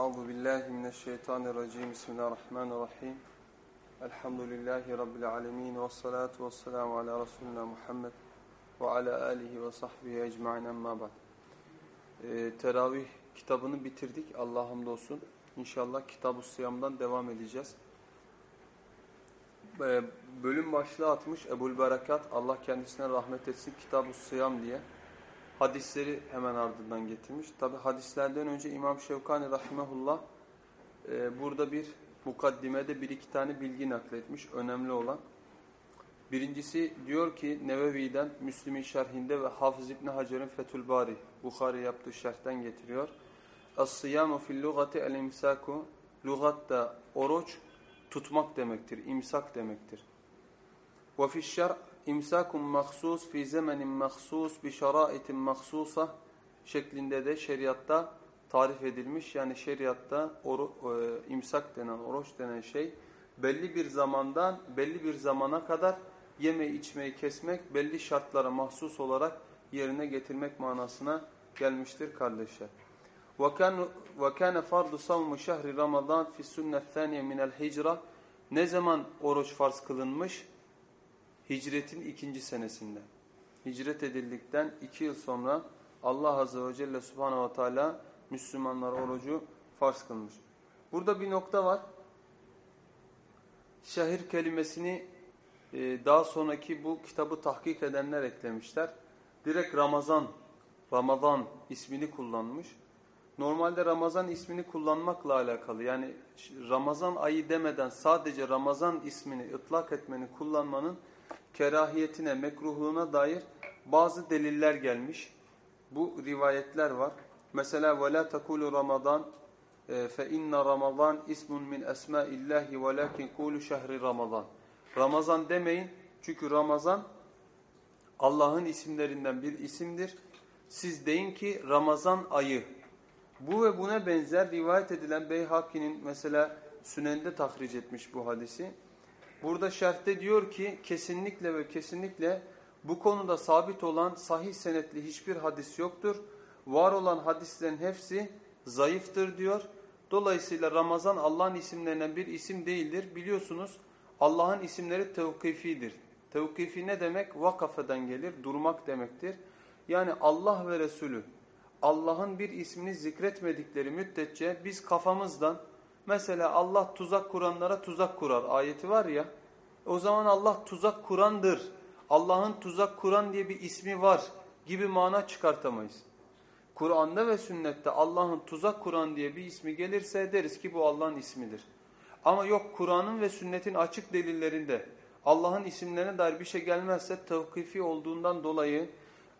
Euzu billahi mineşşeytanirracim. Bismillahirrahmanirrahim. Elhamdülillahi rabbil alamin ve salatu vesselamu ala resulina Muhammed ve ala alihi ve sahbihi ecmaîn emma ba'd. Ee, teravih kitabını bitirdik. Allah hamdolsun. İnşallah Kitab-ı Sıyam'dan devam edeceğiz. Ee, bölüm başlığı atmış Ebul Berekat. Allah kendisine rahmet etsin. Kitab-ı Sıyam diye hadisleri hemen ardından getirmiş. Tabi hadislerden önce İmam Şevkani Rahimahullah e, burada bir mukaddimede bir iki tane bilgi nakletmiş. Önemli olan. Birincisi diyor ki Nevevi'den Müslim'in şerhinde ve Hafız İbni Hacer'in Fethül Bari Bukhari yaptığı şerhten getiriyor. As-siyamu fil lugati el-imsaku Lugatta oruç tutmak demektir, imsak demektir. Ve fiş şer' imsakun mahsus fi zemenin mahsus bi şaraitin mahsusa şeklinde de şeriatta tarif edilmiş. Yani şeriatta oru, e, imsak denen, oruç denen şey belli bir zamandan belli bir zamana kadar yeme içmeyi kesmek belli şartlara mahsus olarak yerine getirmek manasına gelmiştir kardeşler. وَكَانَ فَرْضُ صَوْمُ شَهْرِ رَمَضَانِ فِي السُنَّةِ الثَّانِيَ مِنَ الْهِجْرَةِ Ne zaman oruç farz kılınmış? Hicretin ikinci senesinde. Hicret edildikten iki yıl sonra Allah Azze ve Celle Subhanahu ve Teala Müslümanlar orucu farz kılmış. Burada bir nokta var. Şehir kelimesini e, daha sonraki bu kitabı tahkik edenler eklemişler. Direkt Ramazan, Ramazan ismini kullanmış. Normalde Ramazan ismini kullanmakla alakalı yani Ramazan ayı demeden sadece Ramazan ismini ıtlak etmenin kullanmanın kerahiyetine, mekruhluğuna dair bazı deliller gelmiş. Bu rivayetler var. Mesela وَلَا تَكُولُ Ramazan فَاِنَّ Ramazan ismun min esmaillahi وَلَكِنْ قُولُ şehri Ramazan. Ramazan demeyin çünkü Ramazan Allah'ın isimlerinden bir isimdir. Siz deyin ki Ramazan ayı. Bu ve buna benzer rivayet edilen Beyhaki'nin mesela Sünen'de tahric etmiş bu hadisi. Burada şerhte diyor ki kesinlikle ve kesinlikle bu konuda sabit olan sahih senetli hiçbir hadis yoktur. Var olan hadislerin hepsi zayıftır diyor. Dolayısıyla Ramazan Allah'ın isimlerinden bir isim değildir. Biliyorsunuz Allah'ın isimleri tevkifidir. Tevkifi ne demek? Vakafeden gelir, durmak demektir. Yani Allah ve Resulü Allah'ın bir ismini zikretmedikleri müddetçe biz kafamızdan Mesela Allah tuzak kuranlara tuzak kurar ayeti var ya. O zaman Allah tuzak kurandır. Allah'ın tuzak kuran diye bir ismi var gibi mana çıkartamayız. Kur'an'da ve sünnette Allah'ın tuzak kuran diye bir ismi gelirse deriz ki bu Allah'ın ismidir. Ama yok Kur'an'ın ve sünnetin açık delillerinde Allah'ın isimlerine dair bir şey gelmezse tevkifi olduğundan dolayı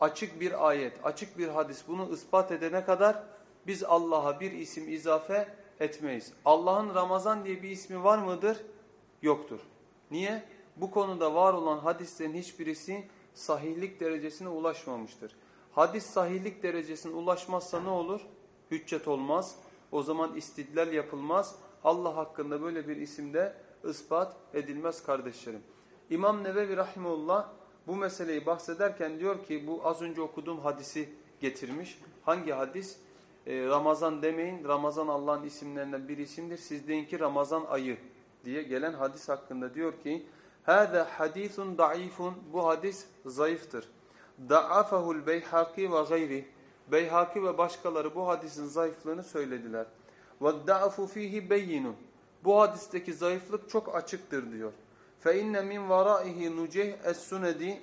açık bir ayet, açık bir hadis bunu ispat edene kadar biz Allah'a bir isim izafe etmeyiz. Allah'ın Ramazan diye bir ismi var mıdır? Yoktur. Niye? Bu konuda var olan hadislerin hiçbirisi sahihlik derecesine ulaşmamıştır. Hadis sahihlik derecesine ulaşmazsa ne olur? Hüccet olmaz. O zaman istidlal yapılmaz. Allah hakkında böyle bir isimde ispat edilmez kardeşlerim. İmam Nevevi Rahimullah bu meseleyi bahsederken diyor ki bu az önce okuduğum hadisi getirmiş. Hangi hadis? Ee, Ramazan demeyin. Ramazan Allah'ın isimlerinden bir isimdir. Siz deyin ki Ramazan ayı diye gelen hadis hakkında diyor ki Hâzâ hadîthun da'ifun Bu hadis zayıftır. Da'afahul beyhaki ve gayri Beyhaki ve başkaları bu hadisin zayıflığını söylediler. وَالدَّعَفُ ف۪يهِ بَيِّنٌ Bu hadisteki zayıflık çok açıktır diyor. فَاِنَّ مِنْ وَرَائِهِ نُجَيْهِ السُّنَدِ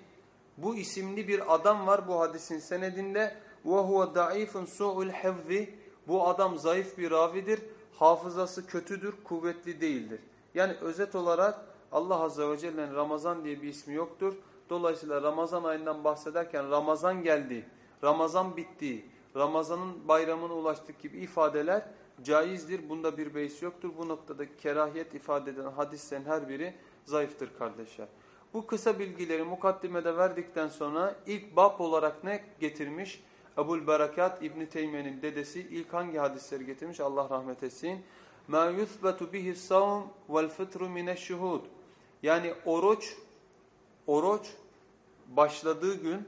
Bu isimli bir adam var bu hadisin senedinde. وَهُوَ ضَعِيفٌ سُعُ الْحَفْظِ Bu adam zayıf bir ravidir. Hafızası kötüdür, kuvvetli değildir. Yani özet olarak Allah Azze ve Celle'nin Ramazan diye bir ismi yoktur. Dolayısıyla Ramazan ayından bahsederken Ramazan geldi, Ramazan bitti, Ramazan'ın bayramına ulaştık gibi ifadeler caizdir. Bunda bir beis yoktur. Bu noktada kerahiyet ifade eden hadislerin her biri zayıftır kardeşler. Bu kısa bilgileri mukaddimede verdikten sonra ilk bab olarak ne getirmiş? Ebul Berakat İbn Teymiye'nin dedesi ilk hangi hadisleri getirmiş? Allah rahmet etsin. Ma yuthbatu bihi savm vel fitru mineşşuhud. Yani oruç oruç başladığı gün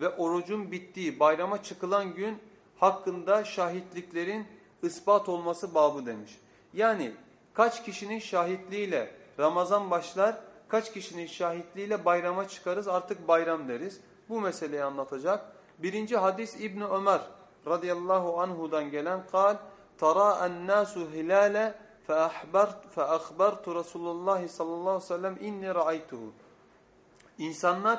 ve orucun bittiği bayrama çıkılan gün hakkında şahitliklerin ispat olması babı demiş. Yani kaç kişinin şahitliğiyle Ramazan başlar, kaç kişinin şahitliğiyle bayrama çıkarız artık bayram deriz. Bu meseleyi anlatacak. Birinci hadis İbn Ömer radıyallahu anhudan gelen kal tara nasu hilale fe ahbartu Resulullah sallallahu aleyhi ve sellem inni ra'aytuhu. İnsanlar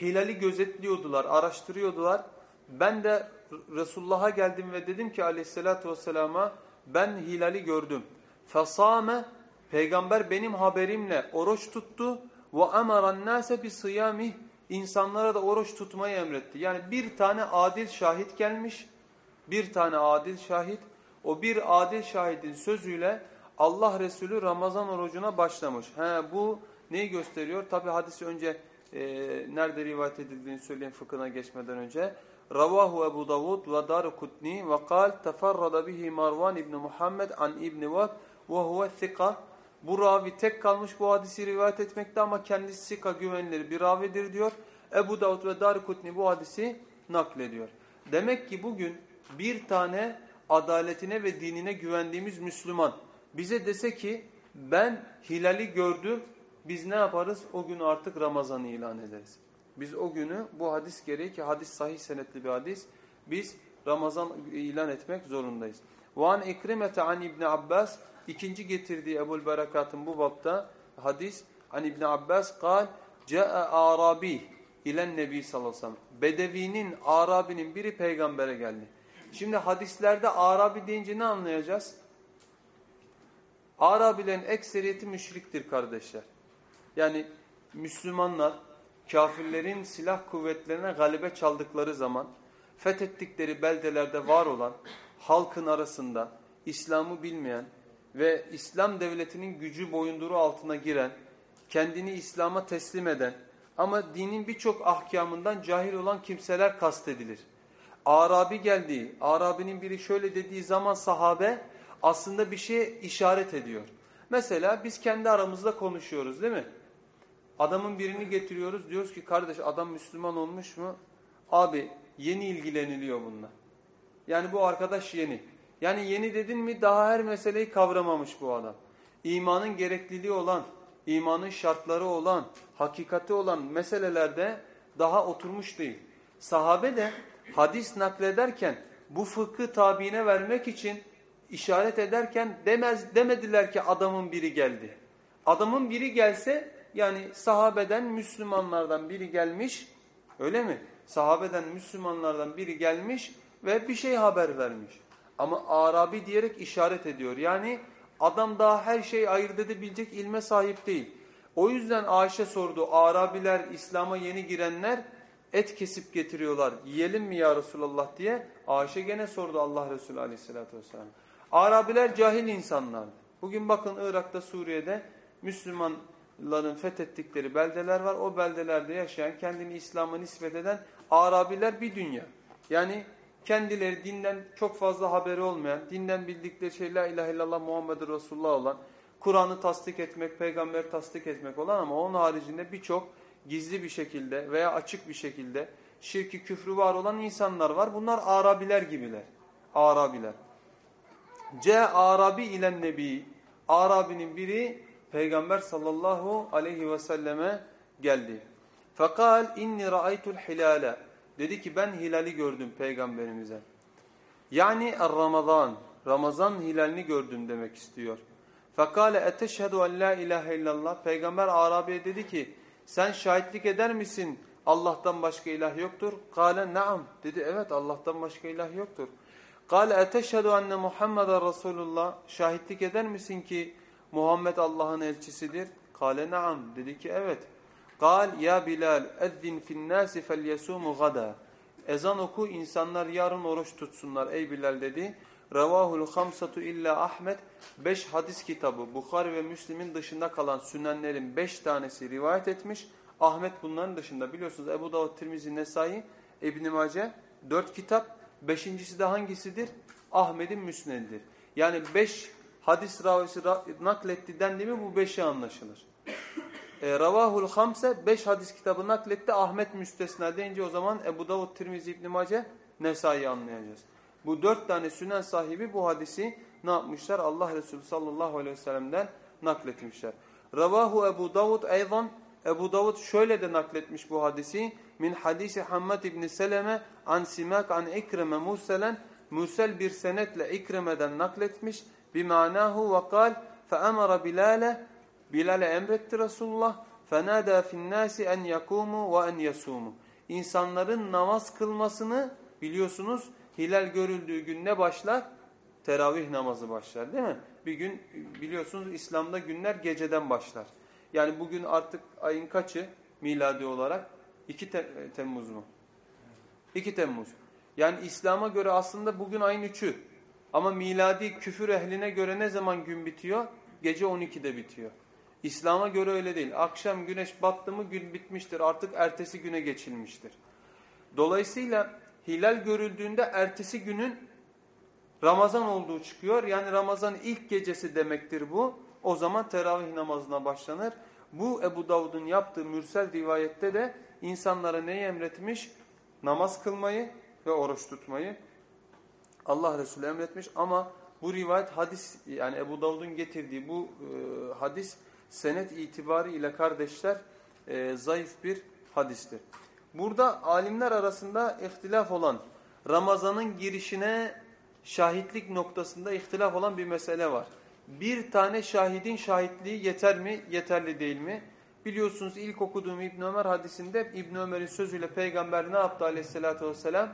hilali gözetliyordular, araştırıyordular. Ben de Resulullah'a geldim ve dedim ki aleyhissalatü vesselama ben hilali gördüm. Fesame peygamber benim haberimle oruç tuttu ve emaran nase bi sıyamih insanlara da oruç tutmayı emretti. Yani bir tane adil şahit gelmiş. Bir tane adil şahit. O bir adil şahidin sözüyle Allah Resulü Ramazan orucuna başlamış. He, bu neyi gösteriyor? Tabi hadisi önce e, nerede rivayet edildiğini söyleyeyim fıkhına geçmeden önce. Ravahu Ebu Davud ve Darukutni ve kal teferrada bihi Marwan İbni Muhammed an İbni Vahb ve huve thika. Bu ravi tek kalmış bu hadisi rivayet etmekte ama kendisi sika güvenilir bir ravidir diyor. Ebu Davud ve Darukutni bu hadisi naklediyor. Demek ki bugün bir tane adaletine ve dinine güvendiğimiz Müslüman bize dese ki ben hilali gördüm biz ne yaparız? O gün artık Ramazan'ı ilan ederiz. Biz o günü bu hadis gereği ki hadis sahih senetli bir hadis. Biz Ramazan ilan etmek zorundayız. Van İkrimete an İbn Abbas ikinci getirdiği Ebul Berekat'ın bu bapta hadis an İbn Abbas kal Ca'a Arabi ilen Nebi sallallahu aleyhi ve sellem. Bedevinin, Arabinin biri peygambere geldi. Şimdi hadislerde Arabi deyince ne anlayacağız? Arabilerin ekseriyeti müşriktir kardeşler. Yani Müslümanlar kafirlerin silah kuvvetlerine galibe çaldıkları zaman fethettikleri beldelerde var olan halkın arasında İslam'ı bilmeyen ve İslam devletinin gücü boyunduru altına giren, kendini İslam'a teslim eden ama dinin birçok ahkamından cahil olan kimseler kastedilir. Arabi geldiği, Arabinin biri şöyle dediği zaman sahabe aslında bir şeye işaret ediyor. Mesela biz kendi aramızda konuşuyoruz değil mi? Adamın birini getiriyoruz diyoruz ki kardeş adam Müslüman olmuş mu? Abi yeni ilgileniliyor bununla. Yani bu arkadaş yeni. Yani yeni dedin mi daha her meseleyi kavramamış bu adam. İmanın gerekliliği olan, imanın şartları olan, hakikati olan meselelerde daha oturmuş değil. Sahabe de hadis naklederken bu fıkhı tabiine vermek için işaret ederken demez demediler ki adamın biri geldi. Adamın biri gelse yani sahabeden Müslümanlardan biri gelmiş öyle mi? Sahabeden Müslümanlardan biri gelmiş ve bir şey haber vermiş. Ama Arabi diyerek işaret ediyor. Yani adam daha her şeyi ayırt edebilecek ilme sahip değil. O yüzden Ayşe sordu. Arabiler İslam'a yeni girenler et kesip getiriyorlar. Yiyelim mi ya Resulallah diye. Ayşe gene sordu Allah Resulü aleyhissalatü vesselam. Arabiler cahil insanlardı. Bugün bakın Irak'ta Suriye'de Müslümanların fethettikleri beldeler var. O beldelerde yaşayan kendini İslam'a nispet eden Arabiler bir dünya. Yani kendileri dinden çok fazla haberi olmayan, dinden bildikleri şey la ilahe illallah Muhammed Resulullah olan, Kur'an'ı tasdik etmek, peygamber tasdik etmek olan ama onun haricinde birçok gizli bir şekilde veya açık bir şekilde şirki küfrü var olan insanlar var. Bunlar Arabiler gibiler. Arabiler. C Arabi ile Nebi. Arabinin biri Peygamber sallallahu aleyhi ve selleme geldi. Fekal inni ra'aytul hilale. Dedi ki ben hilali gördüm peygamberimize. Yani Ramazan. Ramazan hilalini gördüm demek istiyor. Fekale eteşhedü en la ilahe illallah. Peygamber Arabi'ye dedi ki sen şahitlik eder misin Allah'tan başka ilah yoktur? Kale naam. Dedi evet Allah'tan başka ilah yoktur. Kale eteşhedü enne Muhammeden Resulullah. Şahitlik eder misin ki Muhammed Allah'ın elçisidir? Kale naam. Dedi ki evet. Kal ya Bilal fin nasi fel yesumu gada. Ezan oku insanlar yarın oruç tutsunlar ey Bilal dedi. Ravahul hamsatu illa Ahmet. Beş hadis kitabı Bukhari ve Müslim'in dışında kalan sünenlerin beş tanesi rivayet etmiş. Ahmet bunların dışında biliyorsunuz Ebu Davud, Tirmizi, Nesai, İbn-i Mace dört kitap. Beşincisi de hangisidir? Ahmet'in müsnedidir. Yani beş hadis ravisi nakletti dendi mi bu beşi anlaşılır. E, Ravahul Hamse beş hadis kitabı nakletti Ahmet müstesna deyince o zaman Ebu Davud, Tirmizi, İbn-i Mace, Nesai'yi anlayacağız. Bu dört tane sünen sahibi bu hadisi ne yapmışlar? Allah Resulü sallallahu aleyhi ve sellem'den nakletmişler. Ravahu Ebu Davud eydan Ebu Davud şöyle de nakletmiş bu hadisi. Min hadisi Hammad ibn Seleme an Simak an İkreme Muselen Musel bir senetle İkreme'den nakletmiş. Bimanahu ve kal feemara Bilal'e Bilal'e emretti Resulullah fenada fi'n-nasi en yakumu ve en yasumu. İnsanların namaz kılmasını biliyorsunuz hilal görüldüğü gün ne başlar? Teravih namazı başlar değil mi? Bir gün biliyorsunuz İslam'da günler geceden başlar. Yani bugün artık ayın kaçı miladi olarak? 2 te Temmuz mu? 2 Temmuz. Yani İslam'a göre aslında bugün ayın 3'ü. Ama miladi küfür ehline göre ne zaman gün bitiyor? Gece 12'de bitiyor. İslam'a göre öyle değil. Akşam güneş battı mı gün bitmiştir. Artık ertesi güne geçilmiştir. Dolayısıyla hilal görüldüğünde ertesi günün Ramazan olduğu çıkıyor. Yani Ramazan ilk gecesi demektir bu. O zaman teravih namazına başlanır. Bu Ebu Davud'un yaptığı mürsel rivayette de insanlara neyi emretmiş? Namaz kılmayı ve oruç tutmayı Allah Resulü emretmiş ama bu rivayet hadis yani Ebu Davud'un getirdiği bu e, hadis senet itibarı ile kardeşler e, zayıf bir hadistir. Burada alimler arasında ihtilaf olan Ramazan'ın girişine şahitlik noktasında ihtilaf olan bir mesele var. Bir tane şahidin şahitliği yeter mi, yeterli değil mi? Biliyorsunuz ilk okuduğum İbn Ömer hadisinde İbn Ömer'in sözüyle peygamber ne yaptı aleyhissalatü vesselam?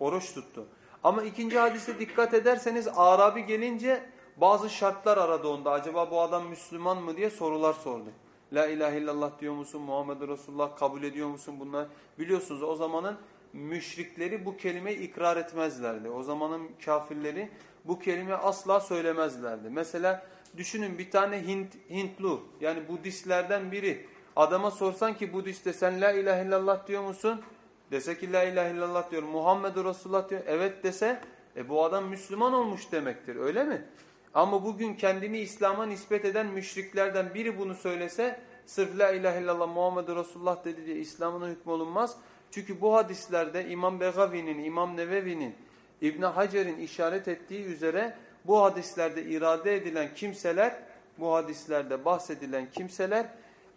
Oruç tuttu. Ama ikinci hadise dikkat ederseniz Arabi gelince bazı şartlar aradı onda. Acaba bu adam Müslüman mı diye sorular sordu. La ilahe illallah diyor musun? Muhammed Resulullah kabul ediyor musun? Bunlar biliyorsunuz o zamanın müşrikleri bu kelimeyi ikrar etmezlerdi. O zamanın kafirleri bu kelime asla söylemezlerdi. Mesela düşünün bir tane Hint, Hintlu yani Budistlerden biri adama sorsan ki Budist sen la ilahe illallah diyor musun? Dese ki la ilahe illallah diyor. Muhammed Resulullah diyor. Evet dese e bu adam Müslüman olmuş demektir öyle mi? Ama bugün kendini İslam'a nispet eden müşriklerden biri bunu söylese sırf la ilahe illallah Muhammed Resulullah dedi diye İslam'ına hükmolunmaz. Çünkü bu hadislerde İmam Begavi'nin, İmam Nevevi'nin, İbn Hacer'in işaret ettiği üzere bu hadislerde irade edilen kimseler, bu hadislerde bahsedilen kimseler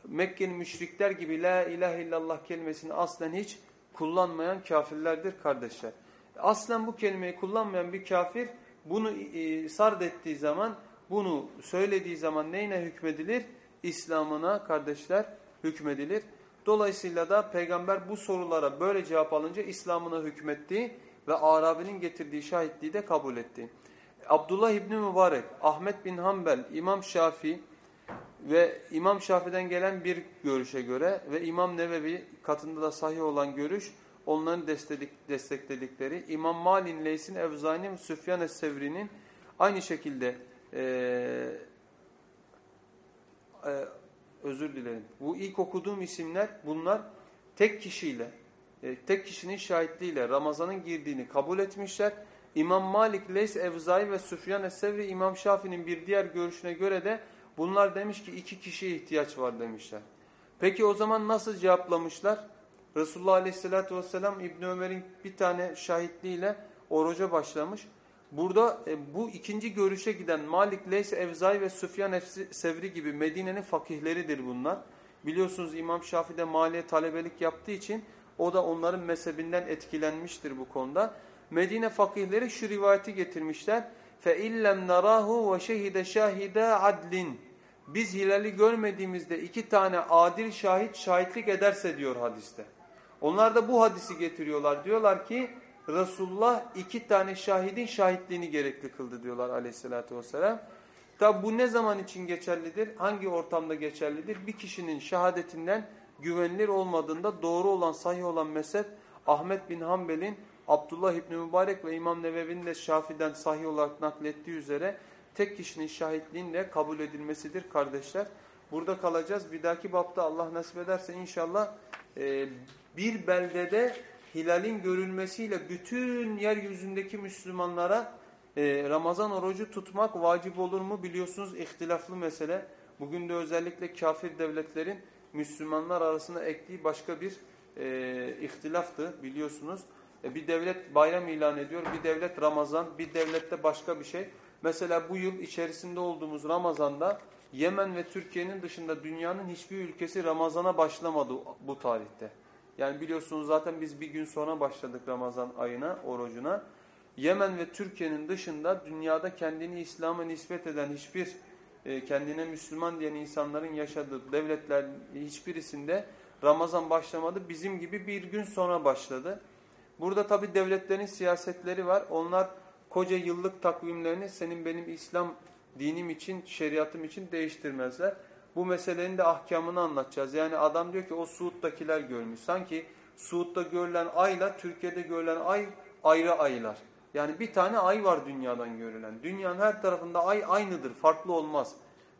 Mekke'nin müşrikler gibi la ilahe illallah kelimesini aslen hiç kullanmayan kafirlerdir kardeşler. Aslen bu kelimeyi kullanmayan bir kafir bunu e, sard ettiği zaman, bunu söylediği zaman neyine hükmedilir? İslam'ına kardeşler hükmedilir. Dolayısıyla da peygamber bu sorulara böyle cevap alınca İslam'ına hükmetti ve Arabi'nin getirdiği şahitliği de kabul etti. Abdullah İbni Mübarek, Ahmet bin Hanbel, İmam Şafii ve İmam Şafii'den gelen bir görüşe göre ve İmam Nevevi katında da sahih olan görüş onların destekledikleri İmam Malin, Leys'in, Evzani'nin, Süfyan Es-Sevri'nin aynı şekilde e, e, özür dilerim. Bu ilk okuduğum isimler bunlar tek kişiyle, e, tek kişinin şahitliğiyle Ramazan'ın girdiğini kabul etmişler. İmam Malik, Leys, Evzai ve Süfyan Es-Sevri İmam Şafii'nin bir diğer görüşüne göre de bunlar demiş ki iki kişiye ihtiyaç var demişler. Peki o zaman nasıl cevaplamışlar? Resulullah Aleyhisselatü Vesselam İbn Ömer'in bir tane şahitliğiyle oruca başlamış. Burada e, bu ikinci görüşe giden Malik, Leys, Evzai ve Süfyan Sevri gibi Medine'nin fakihleridir bunlar. Biliyorsunuz İmam Şafii de maliye talebelik yaptığı için o da onların mezhebinden etkilenmiştir bu konuda. Medine fakihleri şu rivayeti getirmişler. فَاِلَّمْ نَرَاهُ وَشَهِدَ شَاهِدَ عَدْلٍ Biz hilali görmediğimizde iki tane adil şahit şahitlik ederse diyor hadiste. Onlar da bu hadisi getiriyorlar. Diyorlar ki Resulullah iki tane şahidin şahitliğini gerekli kıldı diyorlar aleyhissalatü vesselam. Tabi bu ne zaman için geçerlidir? Hangi ortamda geçerlidir? Bir kişinin şehadetinden güvenilir olmadığında doğru olan, sahih olan mezhep Ahmet bin Hanbel'in Abdullah İbni Mübarek ve İmam Nevevi'nin de Şafi'den sahih olarak naklettiği üzere tek kişinin şahitliğiyle kabul edilmesidir kardeşler. Burada kalacağız. Bir dahaki bapta Allah nasip ederse inşallah e, bir beldede hilalin görülmesiyle bütün yeryüzündeki Müslümanlara e, Ramazan orucu tutmak vacip olur mu biliyorsunuz ihtilaflı mesele. Bugün de özellikle kafir devletlerin Müslümanlar arasında ektiği başka bir e, ihtilaftı biliyorsunuz. E, bir devlet bayram ilan ediyor, bir devlet Ramazan, bir devlette başka bir şey. Mesela bu yıl içerisinde olduğumuz Ramazan'da Yemen ve Türkiye'nin dışında dünyanın hiçbir ülkesi Ramazan'a başlamadı bu tarihte. Yani biliyorsunuz zaten biz bir gün sonra başladık Ramazan ayına, orucuna. Yemen ve Türkiye'nin dışında dünyada kendini İslam'a nispet eden hiçbir e, kendine Müslüman diyen insanların yaşadığı devletler hiçbirisinde Ramazan başlamadı. Bizim gibi bir gün sonra başladı. Burada tabi devletlerin siyasetleri var. Onlar koca yıllık takvimlerini senin benim İslam dinim için, şeriatım için değiştirmezler. Bu meselenin de ahkamını anlatacağız. Yani adam diyor ki o Suud'dakiler görmüş. Sanki Suud'da görülen ayla Türkiye'de görülen ay ayrı aylar. Yani bir tane ay var dünyadan görülen. Dünyanın her tarafında ay aynıdır, farklı olmaz.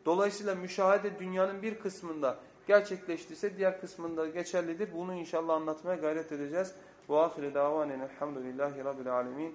Dolayısıyla müşahede dünyanın bir kısmında gerçekleştiyse diğer kısmında geçerlidir. Bunu inşallah anlatmaya gayret edeceğiz. Ve ahire davanen elhamdülillahi rabbil alemin.